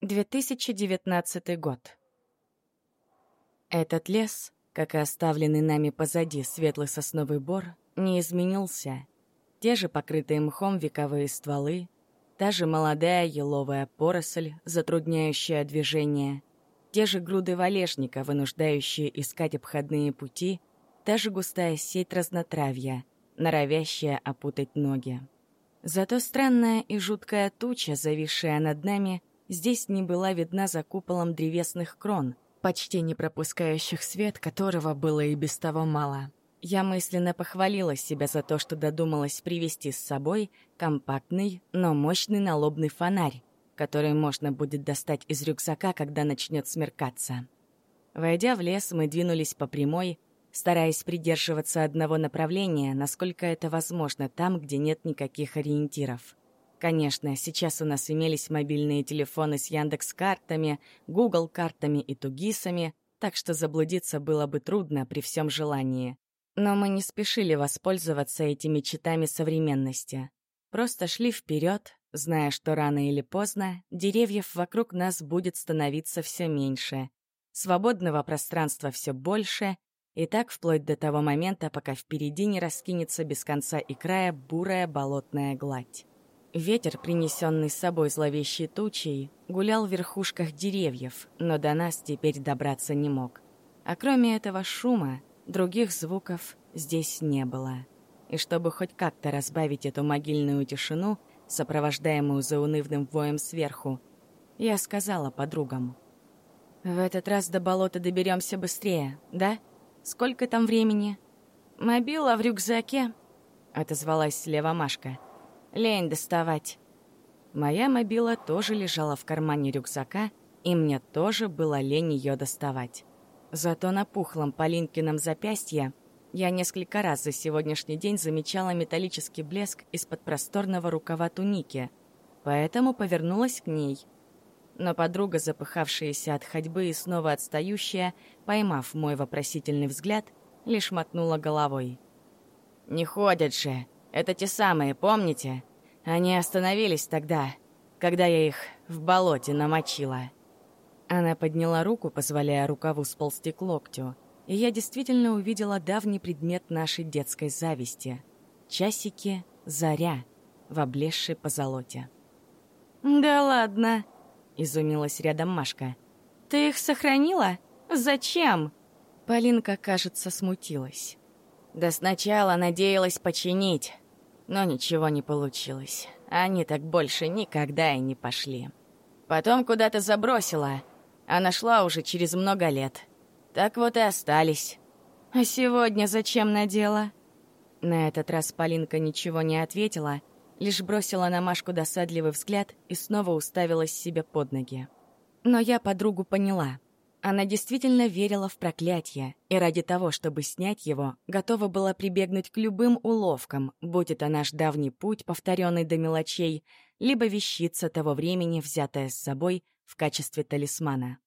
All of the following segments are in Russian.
2019 год. Этот лес, как и оставленный нами позади светлый сосновый бор, не изменился. Те же покрытые мхом вековые стволы, та же молодая еловая поросль, затрудняющая движение, те же груды валежника, вынуждающие искать обходные пути, та же густая сеть разнотравья, норовящая опутать ноги. Зато странная и жуткая туча, зависшая над нами, здесь не была видна за куполом древесных крон, почти не пропускающих свет, которого было и без того мало. Я мысленно похвалила себя за то, что додумалась привезти с собой компактный, но мощный налобный фонарь, который можно будет достать из рюкзака, когда начнет смеркаться. Войдя в лес, мы двинулись по прямой, стараясь придерживаться одного направления, насколько это возможно, там, где нет никаких ориентиров. Конечно, сейчас у нас имелись мобильные телефоны с Яндекс-картами, Google-картами и Тугисами, так что заблудиться было бы трудно при всем желании. Но мы не спешили воспользоваться этими читами современности. Просто шли вперед, зная, что рано или поздно деревьев вокруг нас будет становиться все меньше, свободного пространства все больше, и так вплоть до того момента, пока впереди не раскинется без конца и края бурая болотная гладь. Ветер, принесенный с собой зловещей тучей, гулял в верхушках деревьев, но до нас теперь добраться не мог. А кроме этого шума, других звуков здесь не было. И чтобы хоть как-то разбавить эту могильную тишину, сопровождаемую заунывным воем сверху, я сказала подругам. «В этот раз до болота доберемся быстрее, да? Сколько там времени?» «Мобила в рюкзаке», — отозвалась слева Машка. Лень доставать. Моя мобила тоже лежала в кармане рюкзака, и мне тоже было лень ее доставать. Зато на пухлом Полинкином запястье я несколько раз за сегодняшний день замечала металлический блеск из-под просторного рукава туники, поэтому повернулась к ней. Но подруга, запыхавшаяся от ходьбы и снова отстающая, поймав мой вопросительный взгляд, лишь мотнула головой. «Не ходят же!» Это те самые, помните? Они остановились тогда, когда я их в болоте намочила». Она подняла руку, позволяя рукаву сползти к локтю, и я действительно увидела давний предмет нашей детской зависти — часики «Заря» в облезшей позолоте. «Да ладно!» — изумилась рядом Машка. «Ты их сохранила? Зачем?» Полинка, кажется, смутилась. Да сначала надеялась починить, но ничего не получилось. Они так больше никогда и не пошли. Потом куда-то забросила, а нашла уже через много лет. Так вот и остались. А сегодня зачем надела? На этот раз Полинка ничего не ответила, лишь бросила на Машку досадливый взгляд и снова уставилась себе под ноги. Но я подругу поняла — она действительно верила в проклятие, и ради того, чтобы снять его, готова была прибегнуть к любым уловкам, будь это наш давний путь, повторенный до мелочей, либо вещица того времени, взятая с собой в качестве талисмана.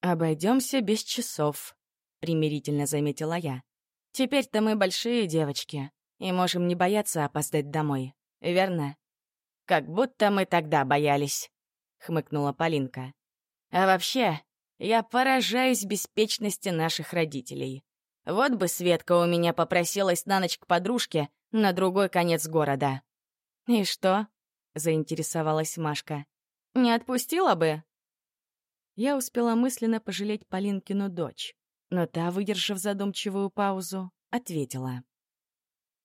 «Обойдемся без часов», — примирительно заметила я. «Теперь-то мы большие девочки и можем не бояться опоздать домой, верно?» «Как будто мы тогда боялись», — хмыкнула Полинка. «А вообще, я поражаюсь беспечности наших родителей. Вот бы Светка у меня попросилась на ночь к подружке на другой конец города. «И что?» — заинтересовалась Машка. «Не отпустила бы?» Я успела мысленно пожалеть Полинкину дочь, но та, выдержав задумчивую паузу, ответила.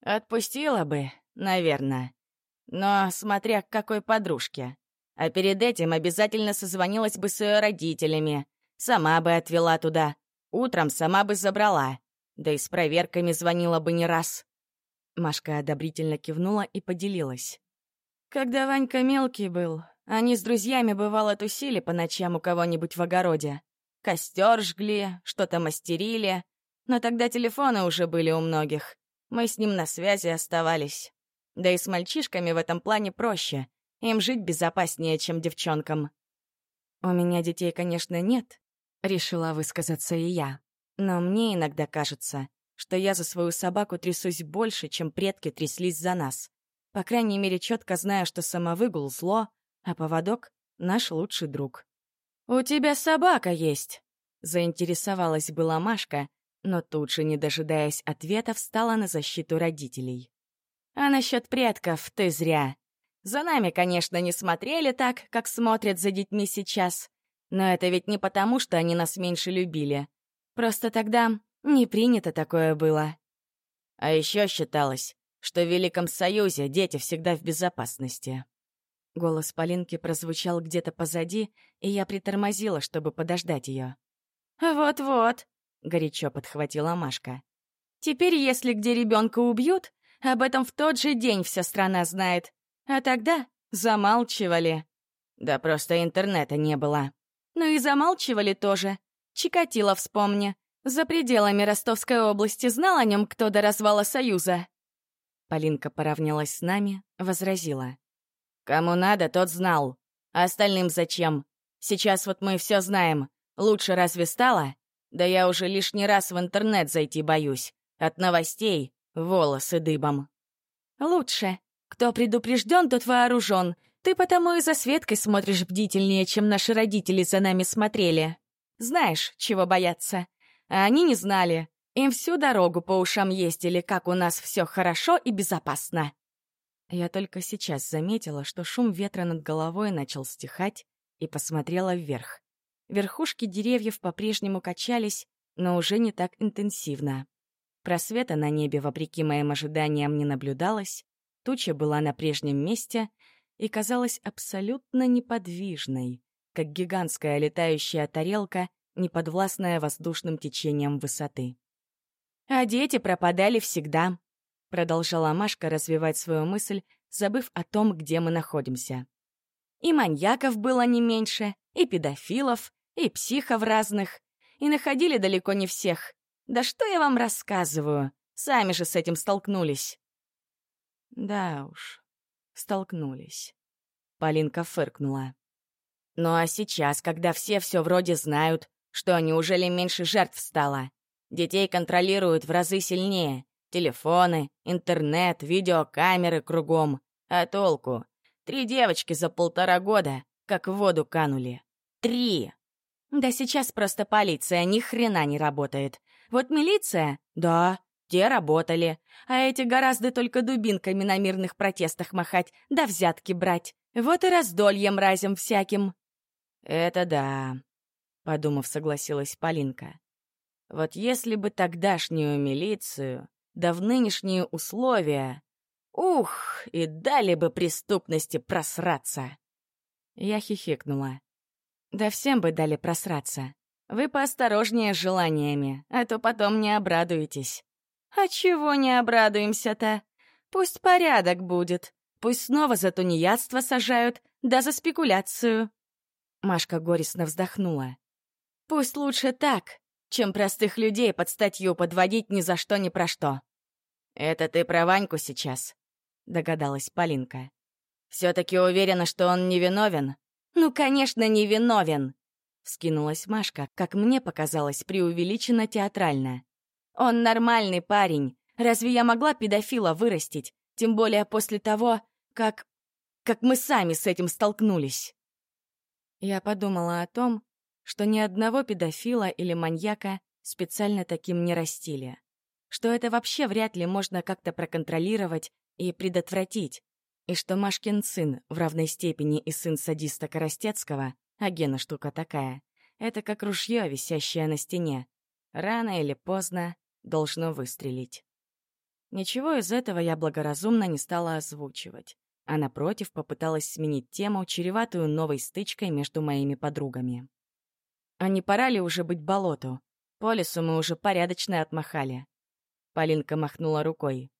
«Отпустила бы, наверное. Но смотря к какой подружке. А перед этим обязательно созвонилась бы с ее родителями, Сама бы отвела туда. Утром сама бы забрала. Да и с проверками звонила бы не раз. Машка одобрительно кивнула и поделилась. Когда Ванька мелкий был, они с друзьями бывало тусили по ночам у кого-нибудь в огороде. Костер жгли, что-то мастерили. Но тогда телефоны уже были у многих. Мы с ним на связи оставались. Да и с мальчишками в этом плане проще. Им жить безопаснее, чем девчонкам. У меня детей, конечно, нет, Решила высказаться и я. Но мне иногда кажется, что я за свою собаку трясусь больше, чем предки тряслись за нас. По крайней мере, четко знаю, что самовыгул — зло, а поводок наш лучший друг. «У тебя собака есть!» — заинтересовалась была Машка, но тут же, не дожидаясь ответа, встала на защиту родителей. «А насчет предков ты зря. За нами, конечно, не смотрели так, как смотрят за детьми сейчас. Но это ведь не потому, что они нас меньше любили. Просто тогда не принято такое было. А еще считалось, что в Великом Союзе дети всегда в безопасности. Голос Полинки прозвучал где-то позади, и я притормозила, чтобы подождать ее. «Вот-вот», — горячо подхватила Машка. «Теперь, если где ребенка убьют, об этом в тот же день вся страна знает. А тогда замалчивали. Да просто интернета не было. Ну и замалчивали тоже. Чикатило вспомни. За пределами Ростовской области знал о нем кто до развала Союза. Полинка поравнялась с нами, возразила. «Кому надо, тот знал. А остальным зачем? Сейчас вот мы все знаем. Лучше разве стало? Да я уже лишний раз в интернет зайти боюсь. От новостей волосы дыбом». «Лучше», кто предупрежден, тот вооружен. Ты потому и за Светкой смотришь бдительнее, чем наши родители за нами смотрели. Знаешь, чего бояться. А они не знали. Им всю дорогу по ушам ездили, как у нас все хорошо и безопасно. Я только сейчас заметила, что шум ветра над головой начал стихать, и посмотрела вверх. Верхушки деревьев по-прежнему качались, но уже не так интенсивно. Просвета на небе, вопреки моим ожиданиям, не наблюдалось, Туча была на прежнем месте и казалась абсолютно неподвижной, как гигантская летающая тарелка, неподвластная воздушным течением высоты. «А дети пропадали всегда», — продолжала Машка развивать свою мысль, забыв о том, где мы находимся. «И маньяков было не меньше, и педофилов, и психов разных, и находили далеко не всех. Да что я вам рассказываю? Сами же с этим столкнулись». Да уж, столкнулись. Полинка фыркнула. Ну а сейчас, когда все все вроде знают, что неужели меньше жертв стало? Детей контролируют в разы сильнее. Телефоны, интернет, видеокамеры кругом. А толку? Три девочки за полтора года как в воду канули. Три! Да сейчас просто полиция ни хрена не работает. Вот милиция, да, те работали, а эти гораздо только дубинками на мирных протестах махать, да взятки брать. Вот и раздолье мразям всяким. «Это да», — подумав, согласилась Полинка. «Вот если бы тогдашнюю милицию, да в нынешние условия, ух, и дали бы преступности просраться!» Я хихикнула. «Да всем бы дали просраться. Вы поосторожнее с желаниями, а то потом не обрадуетесь». А чего не обрадуемся-то? Пусть порядок будет. Пусть снова за тунеядство сажают, да за спекуляцию. Машка горестно вздохнула. Пусть лучше так, чем простых людей под статью подводить ни за что ни про что. «Это ты про Ваньку сейчас?» — догадалась Полинка. «Все-таки уверена, что он невиновен?» «Ну, конечно, невиновен!» — вскинулась Машка, как мне показалось, преувеличенно театрально. Он нормальный парень. Разве я могла педофила вырастить? Тем более после того, как... как мы сами с этим столкнулись. Я подумала о том, что ни одного педофила или маньяка специально таким не растили. Что это вообще вряд ли можно как-то проконтролировать и предотвратить. И что Машкин сын в равной степени и сын садиста Коростецкого, а Гена штука такая, это как ружье, висящее на стене. Рано или поздно должно выстрелить. Ничего из этого я благоразумно не стала озвучивать, а напротив попыталась сменить тему, чреватую новой стычкой между моими подругами. А не пора ли уже быть болоту? По лесу мы уже порядочно отмахали. Полинка махнула рукой.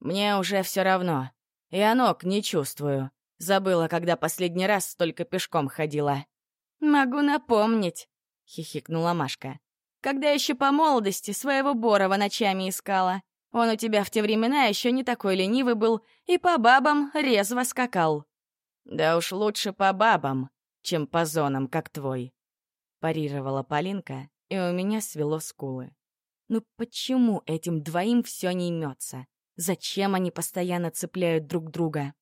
«Мне уже все равно. Я ног не чувствую. Забыла, когда последний раз только пешком ходила». «Могу напомнить», — хихикнула Машка когда еще по молодости своего Борова ночами искала. Он у тебя в те времена еще не такой ленивый был и по бабам резво скакал. Да уж лучше по бабам, чем по зонам, как твой. Парировала Полинка, и у меня свело скулы. Ну почему этим двоим все не имется? Зачем они постоянно цепляют друг друга?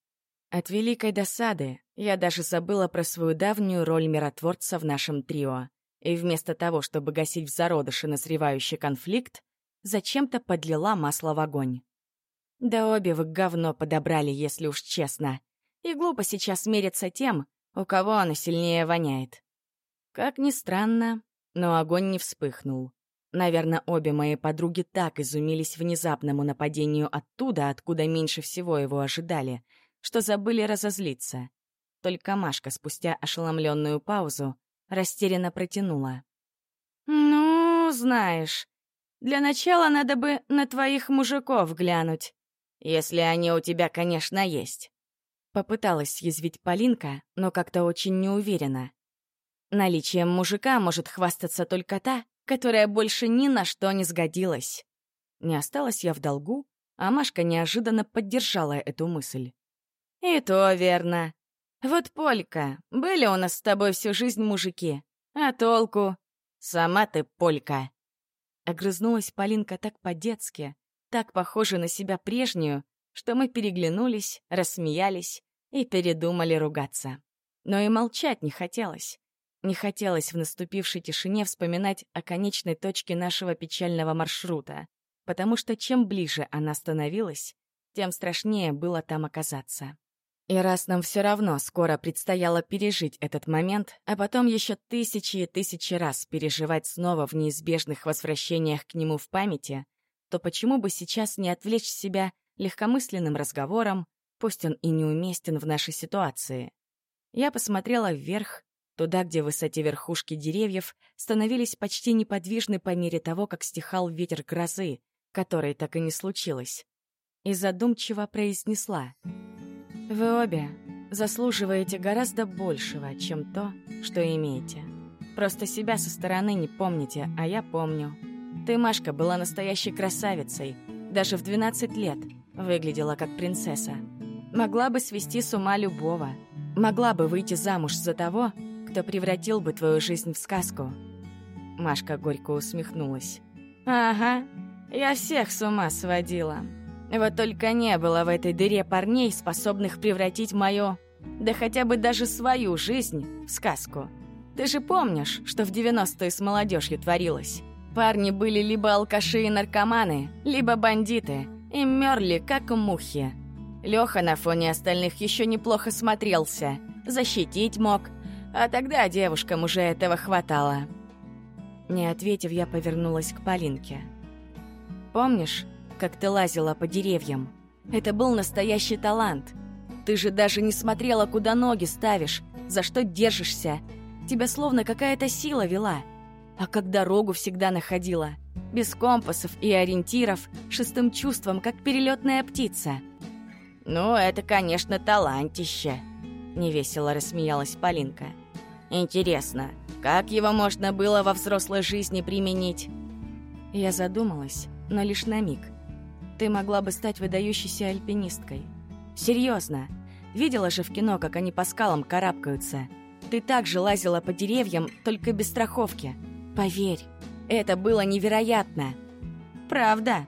От великой досады я даже забыла про свою давнюю роль миротворца в нашем трио. И вместо того, чтобы гасить в зародыше назревающий конфликт, зачем-то подлила масло в огонь. Да обе вы говно подобрали, если уж честно. И глупо сейчас мериться тем, у кого оно сильнее воняет. Как ни странно, но огонь не вспыхнул. Наверное, обе мои подруги так изумились внезапному нападению оттуда, откуда меньше всего его ожидали, что забыли разозлиться. Только Машка спустя ошеломленную паузу растерянно протянула. «Ну, знаешь, для начала надо бы на твоих мужиков глянуть. Если они у тебя, конечно, есть». Попыталась съязвить Полинка, но как-то очень неуверенно. Наличием мужика может хвастаться только та, которая больше ни на что не сгодилась. Не осталась я в долгу, а Машка неожиданно поддержала эту мысль. «И то верно. Вот, Полька, были у нас с тобой всю жизнь мужики. А толку? Сама ты Полька». Огрызнулась Полинка так по-детски, так похоже на себя прежнюю, что мы переглянулись, рассмеялись и передумали ругаться. Но и молчать не хотелось. Не хотелось в наступившей тишине вспоминать о конечной точке нашего печального маршрута, потому что чем ближе она становилась, тем страшнее было там оказаться. И раз нам все равно скоро предстояло пережить этот момент, а потом еще тысячи и тысячи раз переживать снова в неизбежных возвращениях к нему в памяти, то почему бы сейчас не отвлечь себя легкомысленным разговором, пусть он и неуместен в нашей ситуации? Я посмотрела вверх, туда, где в высоте верхушки деревьев становились почти неподвижны по мере того, как стихал ветер грозы, которой так и не случилось, и задумчиво произнесла — вы обе заслуживаете гораздо большего, чем то, что имеете. Просто себя со стороны не помните, а я помню. Ты, Машка, была настоящей красавицей. Даже в 12 лет выглядела как принцесса. Могла бы свести с ума любого. Могла бы выйти замуж за того, кто превратил бы твою жизнь в сказку. Машка горько усмехнулась. «Ага, я всех с ума сводила. Вот только не было в этой дыре парней, способных превратить мою, да хотя бы даже свою жизнь в сказку. Ты же помнишь, что в 90-е с молодежью творилось? Парни были либо алкаши и наркоманы, либо бандиты, и мерли, как мухи. Леха на фоне остальных еще неплохо смотрелся, защитить мог, а тогда девушкам уже этого хватало. Не ответив, я повернулась к Полинке. «Помнишь, как ты лазила по деревьям. Это был настоящий талант. Ты же даже не смотрела, куда ноги ставишь, за что держишься. Тебя словно какая-то сила вела. А как дорогу всегда находила. Без компасов и ориентиров, шестым чувством, как перелетная птица. «Ну, это, конечно, талантище», — невесело рассмеялась Полинка. «Интересно, как его можно было во взрослой жизни применить?» Я задумалась, но лишь на миг. Ты могла бы стать выдающейся альпинисткой. Серьезно. Видела же в кино, как они по скалам карабкаются. Ты также лазила по деревьям, только без страховки. Поверь, это было невероятно. Правда,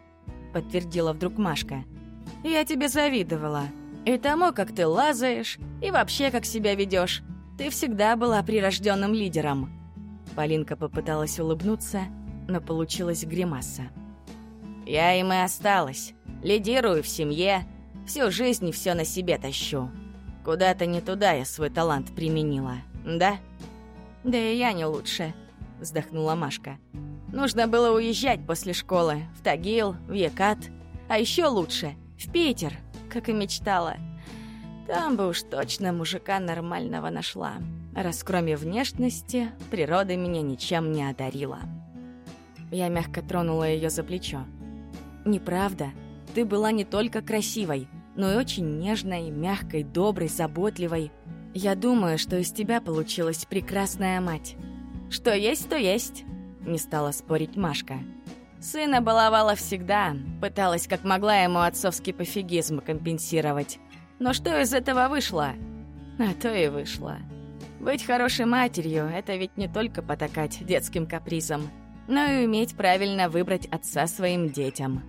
подтвердила вдруг Машка. Я тебе завидовала. И тому, как ты лазаешь, и вообще, как себя ведешь. Ты всегда была прирожденным лидером. Полинка попыталась улыбнуться, но получилась гримаса. Я им и осталась. Лидирую в семье, всю жизнь все на себе тащу. Куда-то не туда я свой талант применила, да? Да и я не лучше, вздохнула Машка. Нужно было уезжать после школы в Тагил, в Екат, а еще лучше в Питер, как и мечтала. Там бы уж точно мужика нормального нашла, раз кроме внешности природа меня ничем не одарила. Я мягко тронула ее за плечо. Неправда. Ты была не только красивой, но и очень нежной, мягкой, доброй, заботливой. Я думаю, что из тебя получилась прекрасная мать. Что есть, то есть, не стала спорить Машка. Сына баловала всегда, пыталась как могла ему отцовский пофигизм компенсировать. Но что из этого вышло? А то и вышло. Быть хорошей матерью — это ведь не только потакать детским капризом, но и уметь правильно выбрать отца своим детям.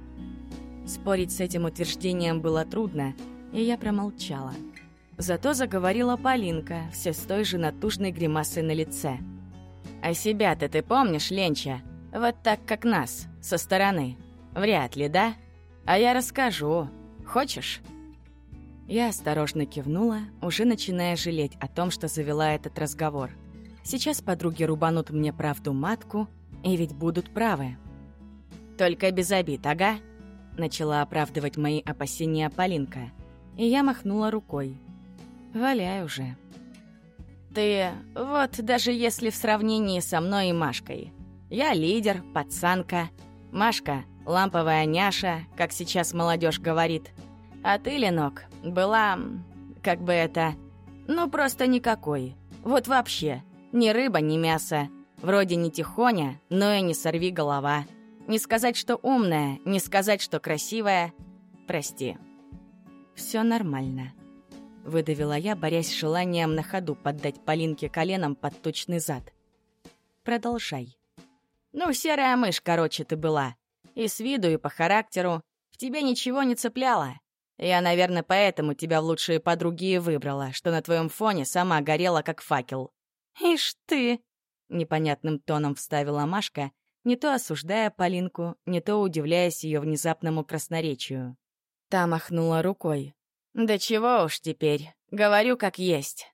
Спорить с этим утверждением было трудно, и я промолчала. Зато заговорила Полинка, все с той же натужной гримасой на лице. «А себя-то ты помнишь, Ленча? Вот так, как нас, со стороны. Вряд ли, да? А я расскажу. Хочешь?» Я осторожно кивнула, уже начиная жалеть о том, что завела этот разговор. Сейчас подруги рубанут мне правду матку, и ведь будут правы. «Только без обид, ага?» Начала оправдывать мои опасения Полинка. И я махнула рукой. «Валяй уже». «Ты... вот даже если в сравнении со мной и Машкой. Я лидер, пацанка. Машка — ламповая няша, как сейчас молодежь говорит. А ты, Ленок, была... как бы это... ну просто никакой. Вот вообще. Ни рыба, ни мясо. Вроде не тихоня, но и не сорви голова. Не сказать, что умная, не сказать, что красивая. Прости. Все нормально. Выдавила я, борясь с желанием на ходу поддать Полинке коленом под точный зад. Продолжай. Ну, серая мышь, короче, ты была. И с виду, и по характеру. В тебе ничего не цепляло. Я, наверное, поэтому тебя в лучшие подруги и выбрала, что на твоем фоне сама горела, как факел. «Ишь ты!» — непонятным тоном вставила Машка, не то осуждая Полинку, не то удивляясь ее внезапному красноречию. Та махнула рукой. «Да чего уж теперь, говорю как есть.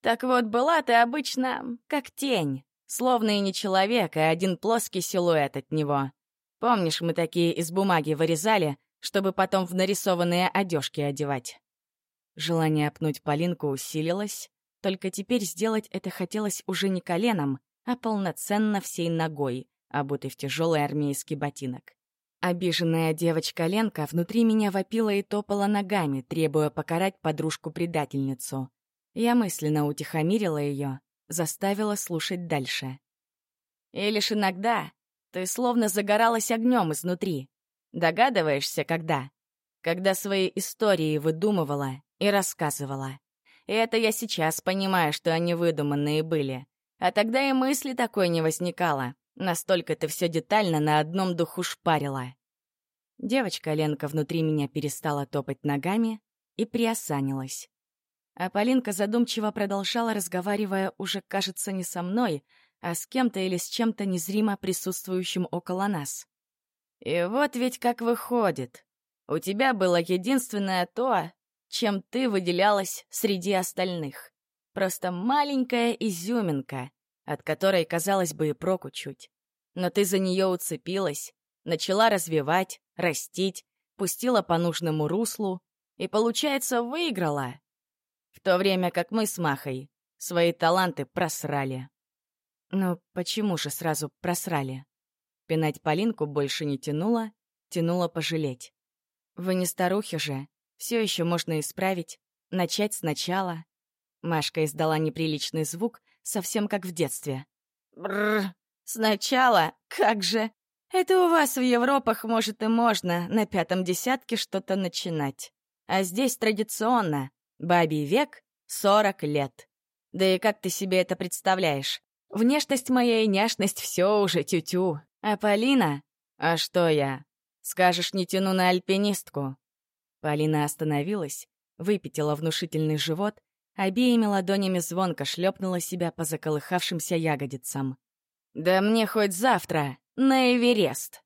Так вот, была ты обычно как тень, словно и не человек, а один плоский силуэт от него. Помнишь, мы такие из бумаги вырезали, чтобы потом в нарисованные одежки одевать?» Желание пнуть Полинку усилилось, только теперь сделать это хотелось уже не коленом, а полноценно всей ногой, обутой в тяжелый армейский ботинок. Обиженная девочка Ленка внутри меня вопила и топала ногами, требуя покарать подружку-предательницу. Я мысленно утихомирила ее, заставила слушать дальше. И лишь иногда ты словно загоралась огнем изнутри. Догадываешься, когда? Когда свои истории выдумывала и рассказывала. И это я сейчас понимаю, что они выдуманные были. А тогда и мысли такой не возникало. Настолько ты все детально на одном духу шпарила. Девочка Ленка внутри меня перестала топать ногами и приосанилась. А Полинка задумчиво продолжала, разговаривая уже, кажется, не со мной, а с кем-то или с чем-то незримо присутствующим около нас. И вот ведь как выходит. У тебя было единственное то, чем ты выделялась среди остальных. Просто маленькая изюминка, от которой, казалось бы, и проку чуть. Но ты за нее уцепилась, начала развивать, растить, пустила по нужному руслу и, получается, выиграла. В то время как мы с Махой свои таланты просрали. Ну, почему же сразу просрали? Пинать Полинку больше не тянуло, тянуло пожалеть. Вы не старухи же, все еще можно исправить, начать сначала. Машка издала неприличный звук, совсем как в детстве. Бррр, сначала? Как же? Это у вас в Европах, может, и можно на пятом десятке что-то начинать. А здесь традиционно. Бабий век — сорок лет. Да и как ты себе это представляешь? Внешность моя и няшность — все уже тю-тю. А Полина? А что я? Скажешь, не тяну на альпинистку. Полина остановилась, выпятила внушительный живот обеими ладонями звонко шлепнула себя по заколыхавшимся ягодицам. «Да мне хоть завтра на Эверест!»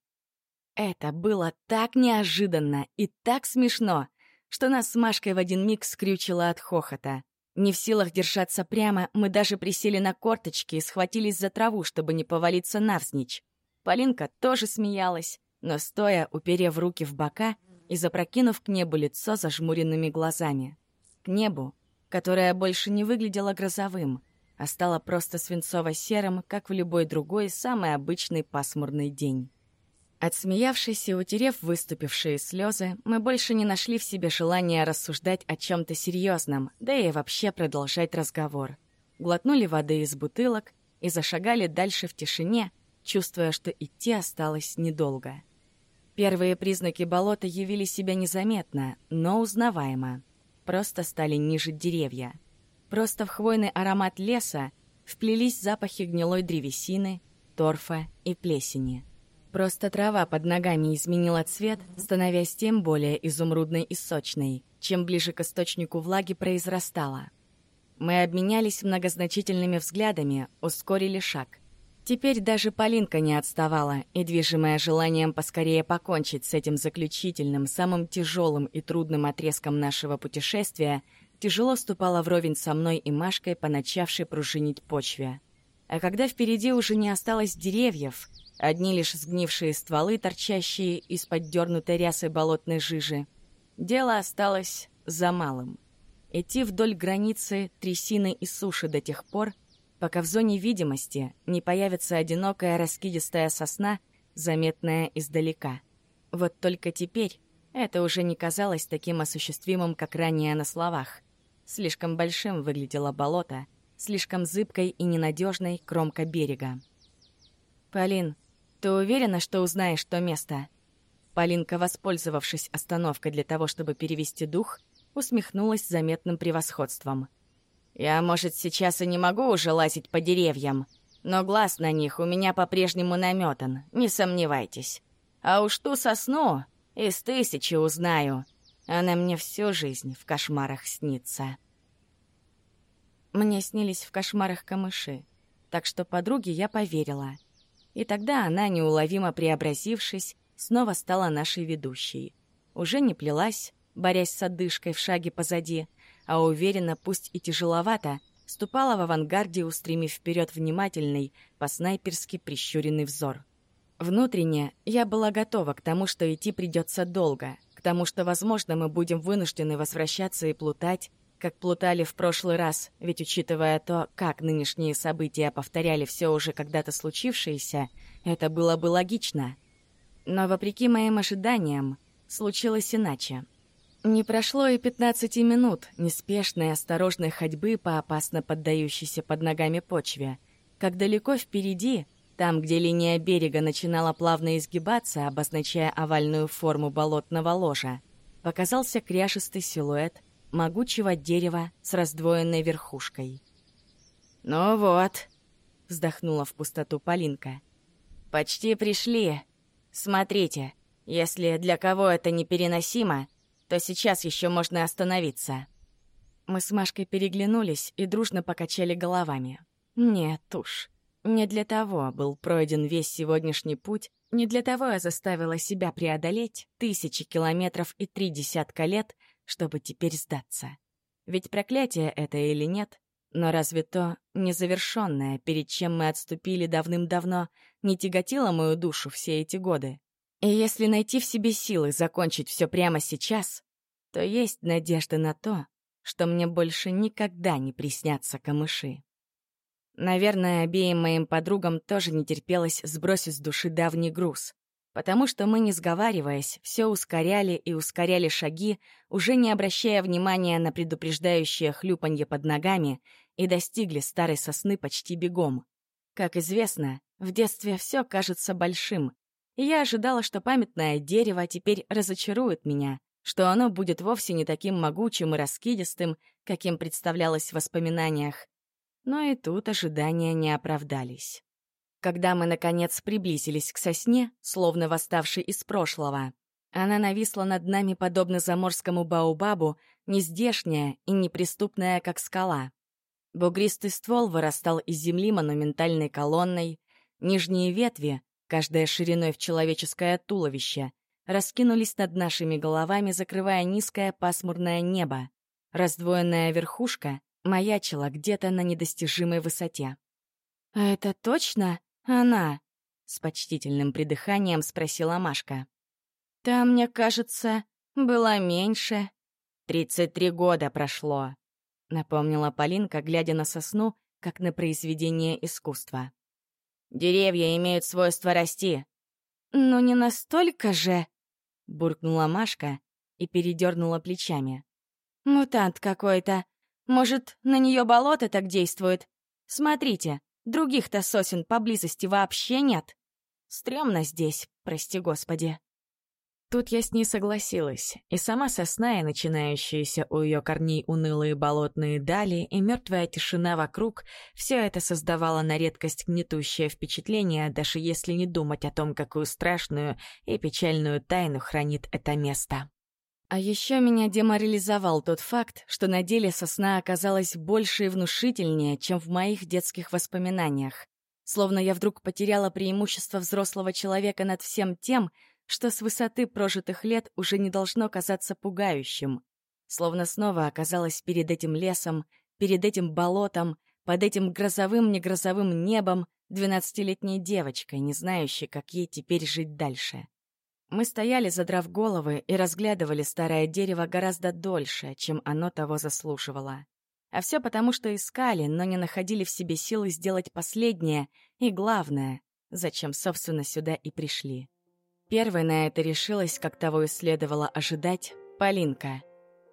Это было так неожиданно и так смешно, что нас с Машкой в один миг скрючило от хохота. Не в силах держаться прямо, мы даже присели на корточки и схватились за траву, чтобы не повалиться навзничь. Полинка тоже смеялась, но стоя, уперев руки в бока и запрокинув к небу лицо зажмуренными глазами. К небу, которое больше не выглядело грозовым, а стало просто свинцово-серым, как в любой другой самый обычный пасмурный день. Отсмеявшись и утерев выступившие слезы, мы больше не нашли в себе желания рассуждать о чем-то серьезном, да и вообще продолжать разговор. Глотнули воды из бутылок и зашагали дальше в тишине, чувствуя, что идти осталось недолго. Первые признаки болота явили себя незаметно, но узнаваемо просто стали ниже деревья. Просто в хвойный аромат леса вплелись запахи гнилой древесины, торфа и плесени. Просто трава под ногами изменила цвет, становясь тем более изумрудной и сочной. чем ближе к источнику влаги произрастала. Мы обменялись многозначительными взглядами, ускорили шаг. Теперь даже Полинка не отставала, и, движимая желанием поскорее покончить с этим заключительным, самым тяжелым и трудным отрезком нашего путешествия, тяжело ступала вровень со мной и Машкой по начавшей пружинить почве. А когда впереди уже не осталось деревьев, одни лишь сгнившие стволы, торчащие из-под дернутой рясы болотной жижи, дело осталось за малым. Идти вдоль границы трясины и суши до тех пор, пока в зоне видимости не появится одинокая раскидистая сосна, заметная издалека. Вот только теперь это уже не казалось таким осуществимым, как ранее на словах. Слишком большим выглядело болото, слишком зыбкой и ненадежной кромка берега. «Полин, ты уверена, что узнаешь то место?» Полинка, воспользовавшись остановкой для того, чтобы перевести дух, усмехнулась заметным превосходством — я, может, сейчас и не могу уже лазить по деревьям, но глаз на них у меня по-прежнему наметан, не сомневайтесь. А уж ту сосну из тысячи узнаю. Она мне всю жизнь в кошмарах снится. Мне снились в кошмарах камыши, так что подруге я поверила. И тогда она, неуловимо преобразившись, снова стала нашей ведущей. Уже не плелась, борясь с одышкой в шаге позади, а уверенно, пусть и тяжеловато, ступала в авангарде, устремив вперед внимательный, по-снайперски прищуренный взор. Внутренне я была готова к тому, что идти придется долго, к тому, что, возможно, мы будем вынуждены возвращаться и плутать, как плутали в прошлый раз, ведь учитывая то, как нынешние события повторяли все уже когда-то случившееся, это было бы логично. Но, вопреки моим ожиданиям, случилось иначе. Не прошло и 15 минут неспешной осторожной ходьбы по опасно поддающейся под ногами почве, как далеко впереди, там, где линия берега начинала плавно изгибаться, обозначая овальную форму болотного ложа, показался кряжистый силуэт могучего дерева с раздвоенной верхушкой. «Ну вот», — вздохнула в пустоту Полинка, — «почти пришли. Смотрите, если для кого это непереносимо, то сейчас еще можно остановиться». Мы с Машкой переглянулись и дружно покачали головами. «Нет уж, не для того был пройден весь сегодняшний путь, не для того я заставила себя преодолеть тысячи километров и три десятка лет, чтобы теперь сдаться. Ведь проклятие это или нет, но разве то незавершенное, перед чем мы отступили давным-давно, не тяготило мою душу все эти годы? И если найти в себе силы закончить все прямо сейчас, то есть надежда на то, что мне больше никогда не приснятся камыши. Наверное, обеим моим подругам тоже не терпелось сбросить с души давний груз, потому что мы, не сговариваясь, все ускоряли и ускоряли шаги, уже не обращая внимания на предупреждающее хлюпанье под ногами, и достигли старой сосны почти бегом. Как известно, в детстве все кажется большим, я ожидала, что памятное дерево теперь разочарует меня, что оно будет вовсе не таким могучим и раскидистым, каким представлялось в воспоминаниях. Но и тут ожидания не оправдались. Когда мы, наконец, приблизились к сосне, словно восставшей из прошлого, она нависла над нами подобно заморскому баобабу, нездешняя и неприступная, как скала. Бугристый ствол вырастал из земли монументальной колонной, нижние ветви каждая шириной в человеческое туловище, раскинулись над нашими головами, закрывая низкое пасмурное небо. Раздвоенная верхушка маячила где-то на недостижимой высоте. «А это точно она?» — с почтительным придыханием спросила Машка. «Там, мне кажется, было меньше. Тридцать три года прошло», — напомнила Полинка, глядя на сосну, как на произведение искусства. Деревья имеют свойство расти». «Но не настолько же», — буркнула Машка и передернула плечами. «Мутант какой-то. Может, на нее болото так действует? Смотрите, других-то сосен поблизости вообще нет. Стремно здесь, прости господи». Тут я с ней согласилась, и сама сосна и начинающиеся у ее корней унылые болотные дали и мертвая тишина вокруг — все это создавало на редкость гнетущее впечатление, даже если не думать о том, какую страшную и печальную тайну хранит это место. А еще меня деморализовал тот факт, что на деле сосна оказалась больше и внушительнее, чем в моих детских воспоминаниях. Словно я вдруг потеряла преимущество взрослого человека над всем тем, что с высоты прожитых лет уже не должно казаться пугающим. Словно снова оказалась перед этим лесом, перед этим болотом, под этим грозовым-негрозовым небом двенадцатилетней девочкой, не знающей, как ей теперь жить дальше. Мы стояли, задрав головы, и разглядывали старое дерево гораздо дольше, чем оно того заслуживало. А все потому, что искали, но не находили в себе силы сделать последнее и главное, зачем, собственно, сюда и пришли. Первой на это решилась, как того и следовало ожидать, Полинка.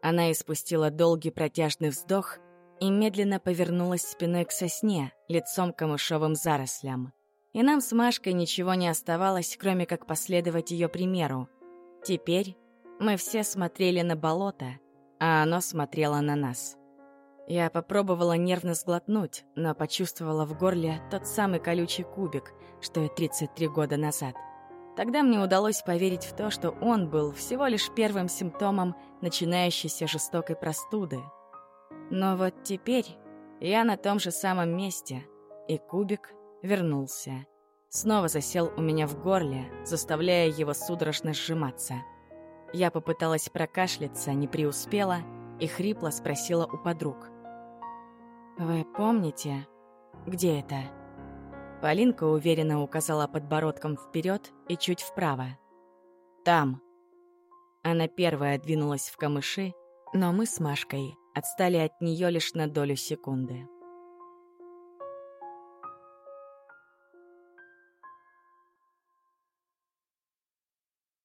Она испустила долгий протяжный вздох и медленно повернулась спиной к сосне, лицом к камышовым зарослям. И нам с Машкой ничего не оставалось, кроме как последовать ее примеру. Теперь мы все смотрели на болото, а оно смотрело на нас. Я попробовала нервно сглотнуть, но почувствовала в горле тот самый колючий кубик, что и 33 года назад. Тогда мне удалось поверить в то, что он был всего лишь первым симптомом начинающейся жестокой простуды. Но вот теперь я на том же самом месте, и кубик вернулся. Снова засел у меня в горле, заставляя его судорожно сжиматься. Я попыталась прокашляться, не преуспела и хрипло спросила у подруг. «Вы помните, где это?» Полинка уверенно указала подбородком вперед и чуть вправо. «Там». Она первая двинулась в камыши, но мы с Машкой отстали от нее лишь на долю секунды.